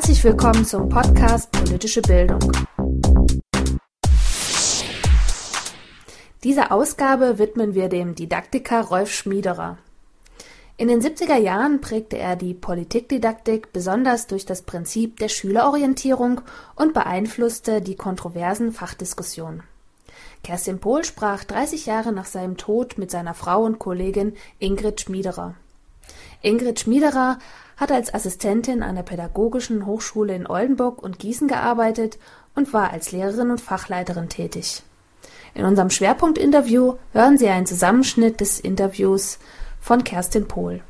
Herzlich willkommen zum Podcast Politische Bildung. Diese Ausgabe widmen wir dem Didaktiker Rolf Schmiederer. In den 70er Jahren prägte er die Politikdidaktik besonders durch das Prinzip der Schülerorientierung und beeinflusste die kontroversen Fachdiskussionen. Kerstin Pohl sprach 30 Jahre nach seinem Tod mit seiner Frau und Kollegin Ingrid Schmiederer. Ingrid Schmiederer hat als Assistentin an der Pädagogischen Hochschule in Oldenburg und Gießen gearbeitet und war als Lehrerin und Fachleiterin tätig. In unserem Schwerpunktinterview hören Sie einen Zusammenschnitt des Interviews von Kerstin Pohl.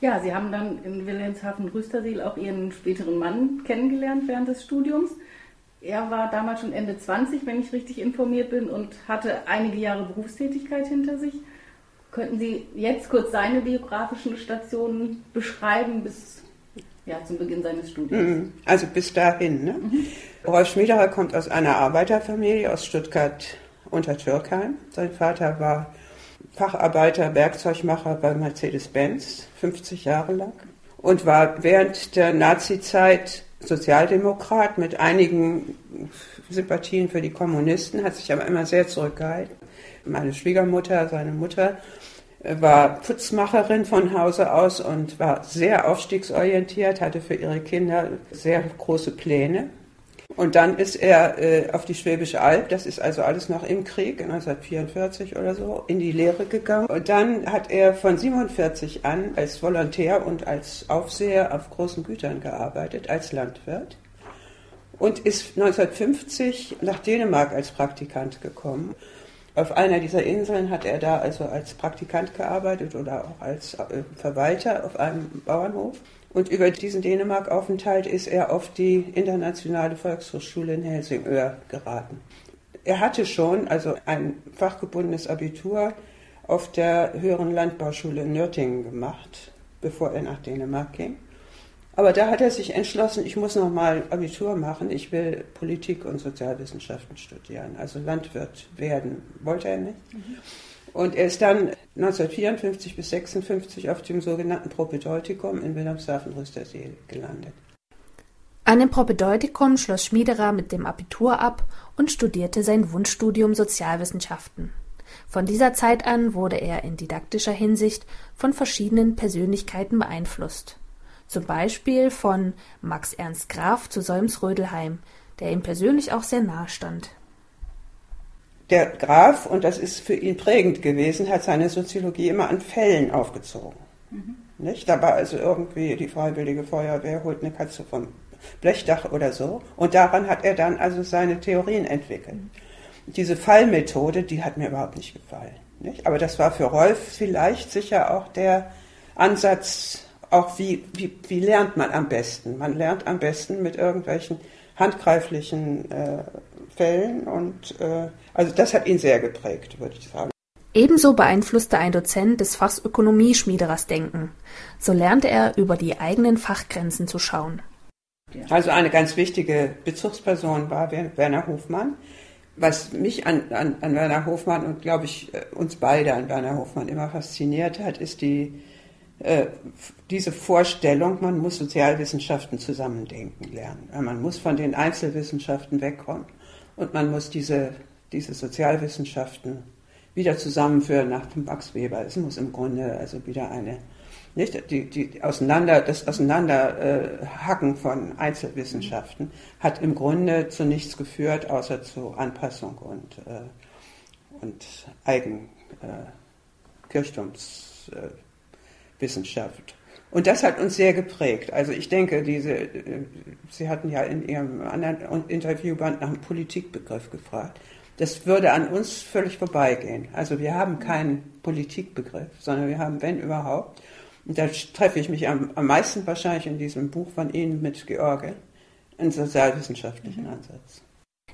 Ja, Sie haben dann in Wilhelmshaven-Rüstersiel auch Ihren späteren Mann kennengelernt während des Studiums. Er war damals schon Ende 20, wenn ich richtig informiert bin, und hatte einige Jahre Berufstätigkeit hinter sich. Könnten Sie jetzt kurz seine biografischen Stationen beschreiben bis ja, zum Beginn seines Studiums? Mhm. Also bis dahin. Ne? Mhm. Rolf Schmiederer kommt aus einer Arbeiterfamilie aus Stuttgart unter Türkheim. Sein Vater war Facharbeiter, Werkzeugmacher bei Mercedes-Benz, 50 Jahre lang. Und war während der Nazizeit Sozialdemokrat mit einigen Sympathien für die Kommunisten, hat sich aber immer sehr zurückgehalten. Meine Schwiegermutter, seine Mutter, war Putzmacherin von Hause aus und war sehr aufstiegsorientiert, hatte für ihre Kinder sehr große Pläne. Und dann ist er äh, auf die Schwäbische Alb, das ist also alles noch im Krieg, 1944 oder so, in die Lehre gegangen. Und dann hat er von 47 an als Volontär und als Aufseher auf großen Gütern gearbeitet, als Landwirt. Und ist 1950 nach Dänemark als Praktikant gekommen auf einer dieser Inseln hat er da also als Praktikant gearbeitet oder auch als äh, Verwalter auf einem Bauernhof. Und über diesen Dänemark-Aufenthalt ist er auf die internationale Volkshochschule in Helsingör geraten. Er hatte schon also ein fachgebundenes Abitur auf der höheren Landbauschule in Nürtingen gemacht, bevor er nach Dänemark ging. Aber da hat er sich entschlossen, ich muss noch mal Abitur machen, ich will Politik und Sozialwissenschaften studieren. Also Landwirt werden wollte er nicht. Mhm. Und er ist dann 1954 bis 1956 auf dem sogenannten Propedeutikum in Wilhelmshaven-Rüstersee gelandet. An dem Propedeutikum schloss Schmiederer mit dem Abitur ab und studierte sein Wunschstudium Sozialwissenschaften. Von dieser Zeit an wurde er in didaktischer Hinsicht von verschiedenen Persönlichkeiten beeinflusst zum Beispiel von Max Ernst Graf zu Solms-Rödelheim, der ihm persönlich auch sehr nahe stand. Der Graf, und das ist für ihn prägend gewesen, hat seine Soziologie immer an Fällen aufgezogen. Mhm. Nicht? Da war also irgendwie die Freiwillige Feuerwehr holt eine Katze vom Blechdach oder so. Und daran hat er dann also seine Theorien entwickelt. Mhm. Diese Fallmethode, die hat mir überhaupt nicht gefallen. Nicht? Aber das war für Rolf vielleicht sicher auch der Ansatz, auch wie, wie, wie lernt man am besten? Man lernt am besten mit irgendwelchen handgreiflichen äh, Fällen und äh, also das hat ihn sehr geprägt, würde ich sagen. Ebenso beeinflusste ein Dozent des Fachs Ökonomie Schmiederers Denken. So lernte er über die eigenen Fachgrenzen zu schauen. Also eine ganz wichtige Bezugsperson war Werner Hofmann. Was mich an, an, an Werner Hofmann und glaube ich äh, uns beide an Werner Hofmann immer fasziniert hat, ist die äh, diese Vorstellung, man muss Sozialwissenschaften zusammendenken lernen. Man muss von den Einzelwissenschaften wegkommen und man muss diese, diese Sozialwissenschaften wieder zusammenführen nach Max Weber. Es muss im Grunde also wieder eine, nicht, die, die Auseinander, das Auseinanderhacken von Einzelwissenschaften hat im Grunde zu nichts geführt, außer zu Anpassung und, äh, und Eigenkirchturms. Äh, Wissenschaft. Und das hat uns sehr geprägt. Also ich denke, diese, äh, Sie hatten ja in Ihrem anderen Interviewband nach einem Politikbegriff gefragt. Das würde an uns völlig vorbeigehen. Also wir haben keinen Politikbegriff, sondern wir haben, wenn überhaupt, und da treffe ich mich am, am meisten wahrscheinlich in diesem Buch von Ihnen mit George, einen sozialwissenschaftlichen mhm. Ansatz.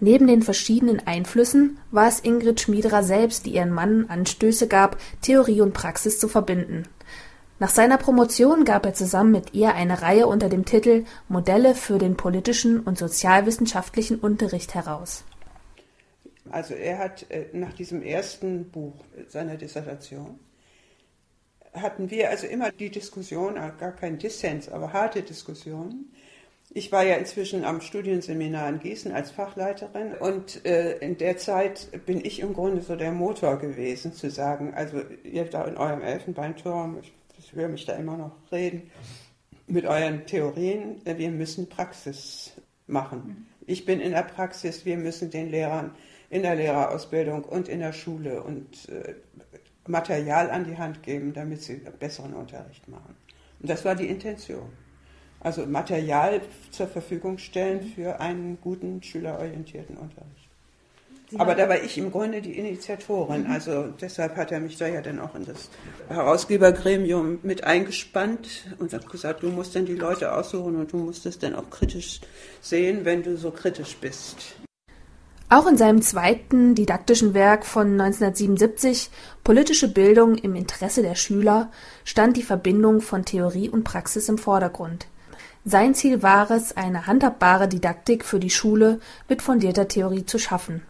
Neben den verschiedenen Einflüssen war es Ingrid Schmiederer selbst, die ihren Mann Anstöße gab, Theorie und Praxis zu verbinden. Nach seiner Promotion gab er zusammen mit ihr eine Reihe unter dem Titel Modelle für den politischen und sozialwissenschaftlichen Unterricht heraus. Also er hat äh, nach diesem ersten Buch seiner Dissertation hatten wir also immer die Diskussion, gar kein Dissens, aber harte Diskussionen. Ich war ja inzwischen am Studienseminar in Gießen als Fachleiterin und äh, in der Zeit bin ich im Grunde so der Motor gewesen, zu sagen, also ihr da in eurem Elfenbeinturm, ich, ich höre mich da immer noch reden, mit euren Theorien, äh, wir müssen Praxis machen. Ich bin in der Praxis, wir müssen den Lehrern in der Lehrerausbildung und in der Schule und äh, Material an die Hand geben, damit sie besseren Unterricht machen. Und das war die Intention. Also Material zur Verfügung stellen für einen guten schülerorientierten Unterricht. Aber da war ich im Grunde die Initiatorin. Mhm. Also deshalb hat er mich da ja dann auch in das Herausgebergremium mit eingespannt und hat gesagt, du musst dann die Leute aussuchen und du musst es dann auch kritisch sehen, wenn du so kritisch bist. Auch in seinem zweiten didaktischen Werk von 1977 Politische Bildung im Interesse der Schüler stand die Verbindung von Theorie und Praxis im Vordergrund. Sein Ziel war es, eine handhabbare Didaktik für die Schule mit fundierter Theorie zu schaffen.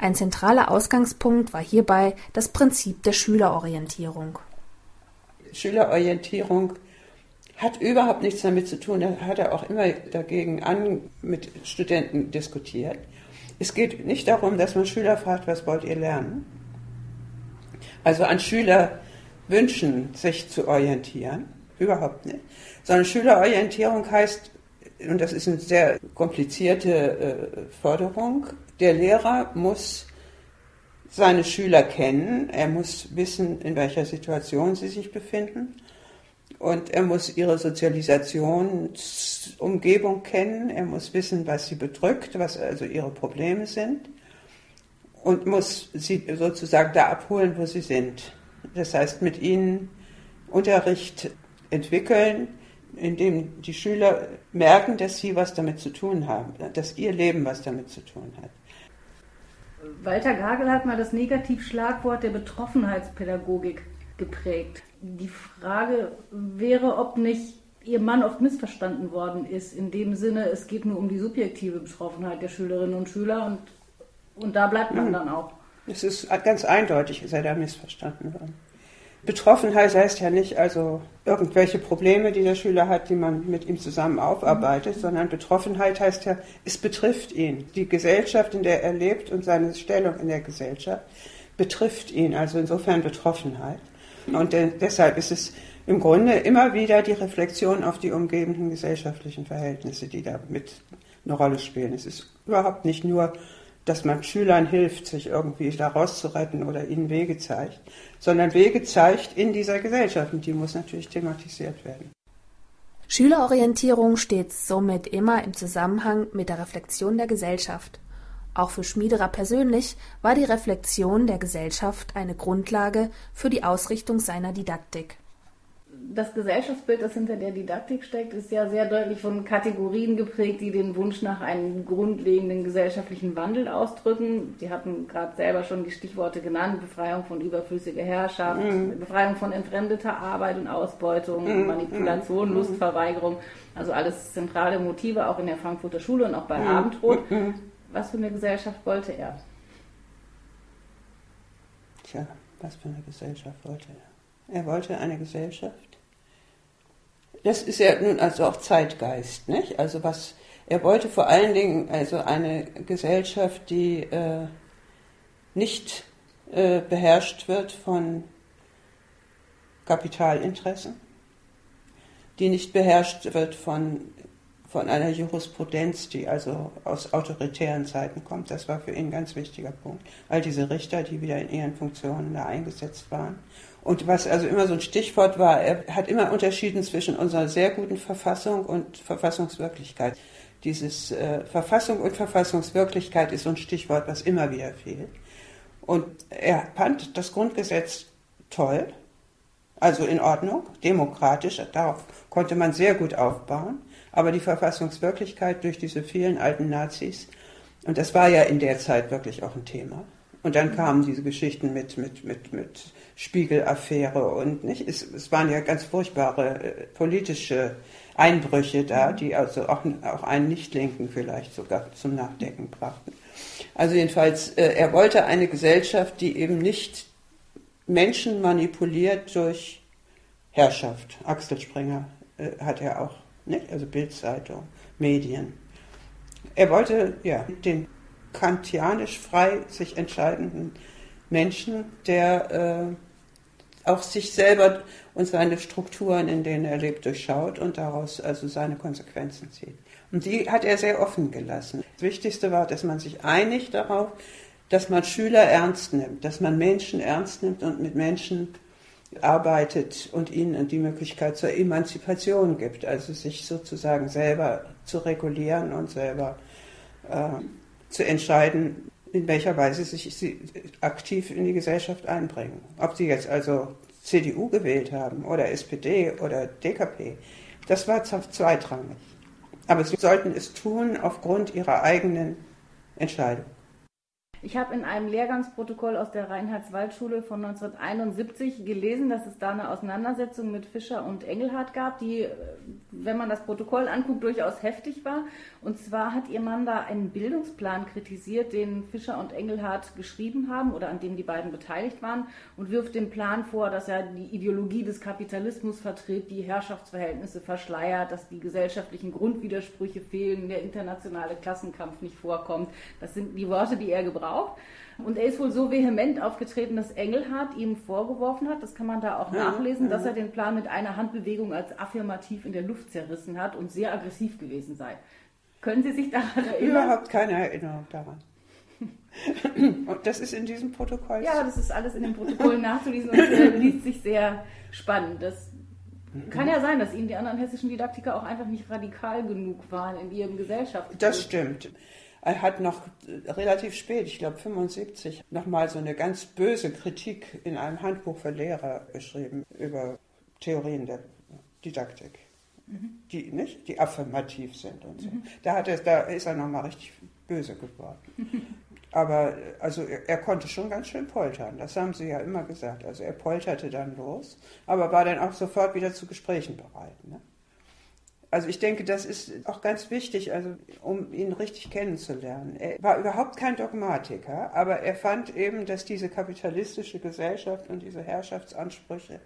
Ein zentraler Ausgangspunkt war hierbei das Prinzip der Schülerorientierung. Schülerorientierung hat überhaupt nichts damit zu tun, da hat er auch immer dagegen an mit Studenten diskutiert. Es geht nicht darum, dass man Schüler fragt, was wollt ihr lernen? Also an Schüler wünschen, sich zu orientieren, überhaupt nicht. Sondern Schülerorientierung heißt, und das ist eine sehr komplizierte äh, Forderung, der Lehrer muss seine Schüler kennen, er muss wissen, in welcher Situation sie sich befinden. Und er muss ihre Sozialisationsumgebung kennen, er muss wissen, was sie bedrückt, was also ihre Probleme sind. Und muss sie sozusagen da abholen, wo sie sind. Das heißt, mit ihnen Unterricht entwickeln, indem die Schüler merken, dass sie was damit zu tun haben, dass ihr Leben was damit zu tun hat. Walter Gagel hat mal das Negativschlagwort der Betroffenheitspädagogik geprägt. Die Frage wäre, ob nicht Ihr Mann oft missverstanden worden ist, in dem Sinne, es geht nur um die subjektive Betroffenheit der Schülerinnen und Schüler und, und da bleibt man mhm. dann auch. Es ist ganz eindeutig, ist er da missverstanden worden. Betroffenheit heißt ja nicht also irgendwelche Probleme, die der Schüler hat, die man mit ihm zusammen aufarbeitet, mhm. sondern Betroffenheit heißt ja, es betrifft ihn. Die Gesellschaft, in der er lebt und seine Stellung in der Gesellschaft betrifft ihn, also insofern Betroffenheit. Und deshalb ist es im Grunde immer wieder die Reflexion auf die umgebenden gesellschaftlichen Verhältnisse, die da mit eine Rolle spielen. Es ist überhaupt nicht nur, dass man Schülern hilft, sich irgendwie da rauszuretten oder ihnen Wege zeigt, sondern Wege zeigt in dieser Gesellschaft und die muss natürlich thematisiert werden. Schülerorientierung steht somit immer im Zusammenhang mit der Reflexion der Gesellschaft. Auch für Schmiederer persönlich war die Reflexion der Gesellschaft eine Grundlage für die Ausrichtung seiner Didaktik. Das Gesellschaftsbild, das hinter der Didaktik steckt, ist ja sehr deutlich von Kategorien geprägt, die den Wunsch nach einem grundlegenden gesellschaftlichen Wandel ausdrücken. Sie hatten gerade selber schon die Stichworte genannt, Befreiung von überflüssiger Herrschaft, mhm. Befreiung von entfremdeter Arbeit und Ausbeutung, mhm. Manipulation, mhm. Lustverweigerung, also alles zentrale Motive auch in der Frankfurter Schule und auch bei mhm. Abendrot. Mhm. Was für eine Gesellschaft wollte er? Tja, was für eine Gesellschaft wollte er? Er wollte eine Gesellschaft. Das ist ja nun also auch Zeitgeist, nicht? Also was er wollte vor allen Dingen also eine Gesellschaft, die äh, nicht äh, beherrscht wird von Kapitalinteressen, die nicht beherrscht wird von von einer Jurisprudenz, die also aus autoritären Zeiten kommt. Das war für ihn ein ganz wichtiger Punkt. All diese Richter, die wieder in ihren Funktionen da eingesetzt waren. Und was also immer so ein Stichwort war, er hat immer unterschieden zwischen unserer sehr guten Verfassung und Verfassungswirklichkeit. Dieses äh, Verfassung und Verfassungswirklichkeit ist so ein Stichwort, was immer wieder fehlt. Und er fand das Grundgesetz toll, also in Ordnung, demokratisch, darauf konnte man sehr gut aufbauen aber die Verfassungswirklichkeit durch diese vielen alten Nazis, und das war ja in der Zeit wirklich auch ein Thema. Und dann kamen diese Geschichten mit, mit, mit, mit Spiegelaffäre und nicht, es, es waren ja ganz furchtbare äh, politische Einbrüche da, die also auch, auch einen Nichtlinken vielleicht sogar zum Nachdenken brachten. Also jedenfalls, äh, er wollte eine Gesellschaft, die eben nicht Menschen manipuliert durch Herrschaft. Axel Springer äh, hat er auch, nicht? also Bildzeitung, Medien. Er wollte ja den kantianisch frei sich entscheidenden Menschen, der äh, auch sich selber und seine Strukturen, in denen er lebt, durchschaut und daraus also seine Konsequenzen zieht. Und die hat er sehr offen gelassen. Das Wichtigste war, dass man sich einigt darauf, dass man Schüler ernst nimmt, dass man Menschen ernst nimmt und mit Menschen arbeitet und ihnen die Möglichkeit zur Emanzipation gibt, also sich sozusagen selber zu regulieren und selber äh, zu entscheiden, in welcher Weise sich sie aktiv in die Gesellschaft einbringen. Ob sie jetzt also CDU gewählt haben oder SPD oder DKP, das war zweitrangig. Aber sie sollten es tun aufgrund ihrer eigenen Entscheidung. Ich habe in einem Lehrgangsprotokoll aus der Reinhardswaldschule von 1971 gelesen, dass es da eine Auseinandersetzung mit Fischer und Engelhardt gab, die, äh, wenn man das Protokoll anguckt, durchaus heftig war. Und zwar hat ihr Mann da einen Bildungsplan kritisiert, den Fischer und Engelhardt geschrieben haben oder an dem die beiden beteiligt waren und wirft dem Plan vor, dass er die Ideologie des Kapitalismus vertritt, die Herrschaftsverhältnisse verschleiert, dass die gesellschaftlichen Grundwidersprüche fehlen, der internationale Klassenkampf nicht vorkommt. Das sind die Worte, die er gebraucht gebraucht. Und er ist wohl so vehement aufgetreten, dass Engelhardt ihm vorgeworfen hat, das kann man da auch ja, nachlesen, ja. dass er den Plan mit einer Handbewegung als affirmativ in der Luft zerrissen hat und sehr aggressiv gewesen sei. Können Sie sich daran erinnern? Überhaupt keine Erinnerung daran. Und das ist in diesem Protokoll? Ja, das ist alles in dem Protokoll nachzulesen und äh, liest sich sehr spannend. Das kann ja sein, dass Ihnen die anderen hessischen Didaktiker auch einfach nicht radikal genug waren in ihrem Gesellschaftsbild. Das stimmt. Er hat noch relativ spät, ich glaube 75, nochmal so eine ganz böse Kritik in einem Handbuch für Lehrer geschrieben über Theorien der Didaktik, mhm. die nicht, die affirmativ sind und so. Mhm. Da, hat er, da ist er nochmal richtig böse geworden. Aber also er, er, konnte schon ganz schön poltern, das haben sie ja immer gesagt. Also er polterte dann los, aber war dann auch sofort wieder zu Gesprächen bereit. Ne? Also ich denke, das ist auch ganz wichtig, also um ihn richtig kennenzulernen. Er war überhaupt kein Dogmatiker, aber er fand eben, dass diese kapitalistische Gesellschaft und diese Herrschaftsansprüche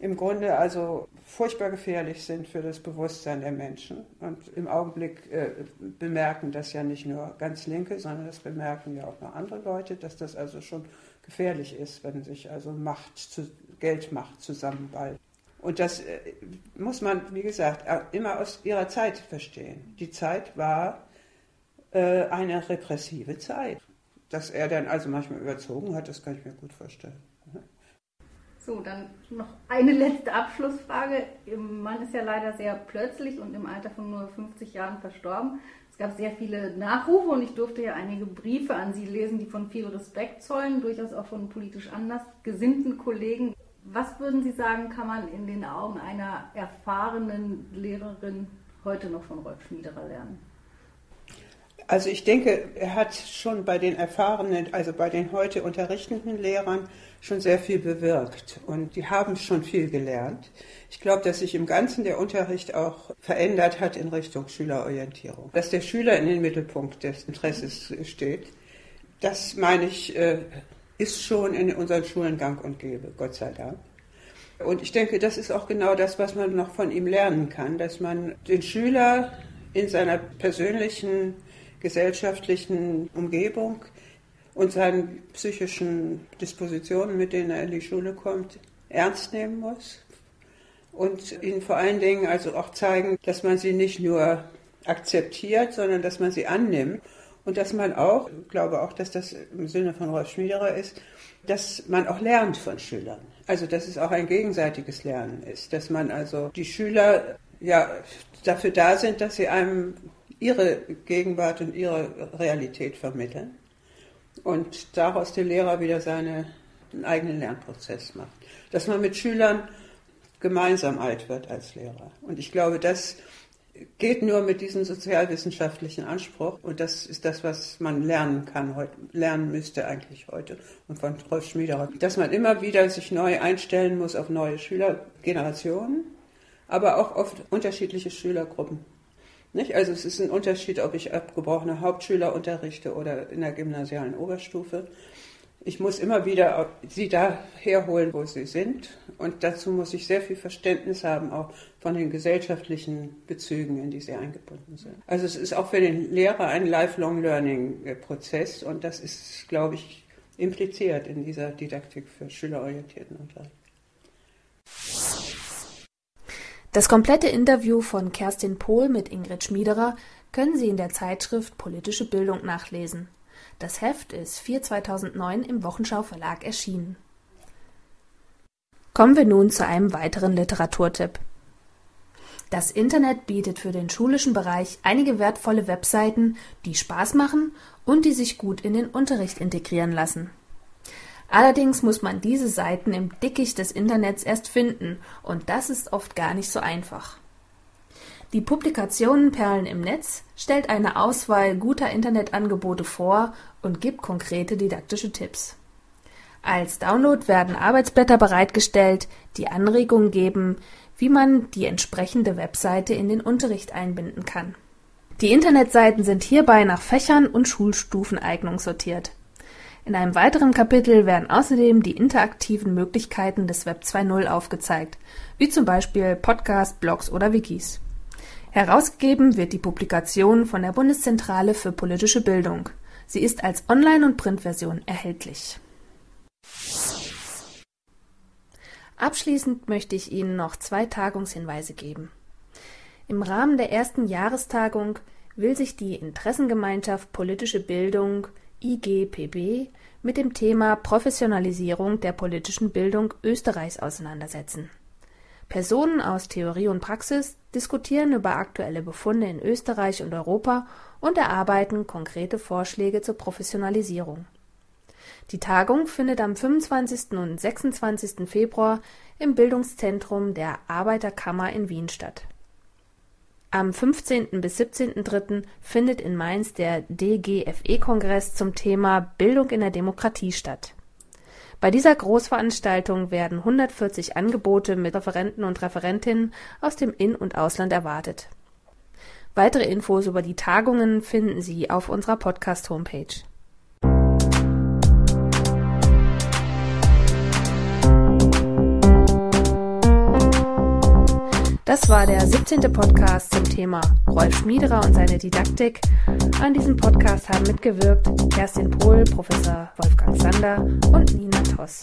im Grunde also furchtbar gefährlich sind für das Bewusstsein der Menschen. Und im Augenblick äh, bemerken das ja nicht nur ganz Linke, sondern das bemerken ja auch noch andere Leute, dass das also schon gefährlich ist, wenn sich also Macht zu, Geldmacht zusammenballt. Und das äh, muss man, wie gesagt, immer aus ihrer Zeit verstehen. Die Zeit war äh, eine repressive Zeit. Dass er dann also manchmal überzogen hat, das kann ich mir gut vorstellen. So, dann noch eine letzte Abschlussfrage. Ihr Mann ist ja leider sehr plötzlich und im Alter von nur 50 Jahren verstorben. Es gab sehr viele Nachrufe und ich durfte ja einige Briefe an Sie lesen, die von viel Respekt zollen, durchaus auch von politisch anders gesinnten Kollegen. Was würden Sie sagen, kann man in den Augen einer erfahrenen Lehrerin heute noch von Rolf Schmiederer lernen? Also ich denke, er hat schon bei den erfahrenen, also bei den heute unterrichtenden Lehrern schon sehr viel bewirkt und die haben schon viel gelernt. Ich glaube, dass sich im Ganzen der Unterricht auch verändert hat in Richtung Schülerorientierung. Dass der Schüler in den Mittelpunkt des Interesses steht, das meine ich, äh, ist schon in unseren Schulen gang und gäbe, Gott sei Dank. Und ich denke, das ist auch genau das, was man noch von ihm lernen kann, dass man den Schüler in seiner persönlichen, gesellschaftlichen Umgebung und seinen psychischen Dispositionen, mit denen er in die Schule kommt, ernst nehmen muss und ihnen vor allen Dingen also auch zeigen, dass man sie nicht nur akzeptiert, sondern dass man sie annimmt und dass man auch, ich glaube auch, dass das im Sinne von Rolf Schmiederer ist, dass man auch lernt von Schülern. Also dass es auch ein gegenseitiges Lernen ist, dass man also die Schüler ja dafür da sind, dass sie einem ihre Gegenwart und ihre Realität vermitteln und daraus der Lehrer wieder seine, einen eigenen Lernprozess macht. Dass man mit Schülern gemeinsam alt wird als Lehrer. Und ich glaube, das geht nur mit diesem sozialwissenschaftlichen Anspruch und das ist das, was man lernen kann, lernen müsste eigentlich heute und von Rolf Schmiederer, dass man immer wieder sich neu einstellen muss auf neue Schülergenerationen, aber auch auf unterschiedliche Schülergruppen. Nicht? Also es ist ein Unterschied, ob ich abgebrochene Hauptschüler unterrichte oder in der gymnasialen Oberstufe. Ich muss immer wieder sie da herholen, wo sie sind. Und dazu muss ich sehr viel Verständnis haben, auch von den gesellschaftlichen Bezügen, in die sie eingebunden sind. Also es ist auch für den Lehrer ein Lifelong Learning Prozess und das ist, glaube ich, impliziert in dieser Didaktik für schülerorientierten Unterricht. Das komplette Interview von Kerstin Pohl mit Ingrid Schmiederer können Sie in der Zeitschrift Politische Bildung nachlesen. Das Heft ist 4 2009 im Wochenschau Verlag erschienen. Kommen wir nun zu einem weiteren Literaturtipp. Das Internet bietet für den schulischen Bereich einige wertvolle Webseiten, die Spaß machen und die sich gut in den Unterricht integrieren lassen. Allerdings muss man diese Seiten im Dickicht des Internets erst finden, und das ist oft gar nicht so einfach. Die Publikation Perlen im Netz stellt eine Auswahl guter Internetangebote vor und gibt konkrete didaktische Tipps. Als Download werden Arbeitsblätter bereitgestellt, die Anregungen geben, wie man die entsprechende Webseite in den Unterricht einbinden kann. Die Internetseiten sind hierbei nach Fächern und Schulstufeneignung sortiert. In einem weiteren Kapitel werden außerdem die interaktiven Möglichkeiten des Web 2.0 aufgezeigt, wie zum Beispiel Podcasts, Blogs oder Wikis. Herausgegeben wird die Publikation von der Bundeszentrale für politische Bildung. Sie ist als Online- und Printversion erhältlich. Abschließend möchte ich Ihnen noch zwei Tagungshinweise geben. Im Rahmen der ersten Jahrestagung will sich die Interessengemeinschaft Politische Bildung IGPB mit dem Thema Professionalisierung der politischen Bildung Österreichs auseinandersetzen. Personen aus Theorie und Praxis diskutieren über aktuelle Befunde in Österreich und Europa und erarbeiten konkrete Vorschläge zur Professionalisierung. Die Tagung findet am 25. und 26. Februar im Bildungszentrum der Arbeiterkammer in Wien statt. Am 15. bis 17.3. findet in Mainz der DGFE-Kongress zum Thema Bildung in der Demokratie statt. Bei dieser Großveranstaltung werden 140 Angebote mit Referenten und Referentinnen aus dem In- und Ausland erwartet. Weitere Infos über die Tagungen finden Sie auf unserer Podcast-Homepage. Das war der 17. Podcast zum Thema Rolf Schmiederer und seine Didaktik. An diesem Podcast haben mitgewirkt Kerstin Pohl, Professor Wolfgang Sander und Nina Toss.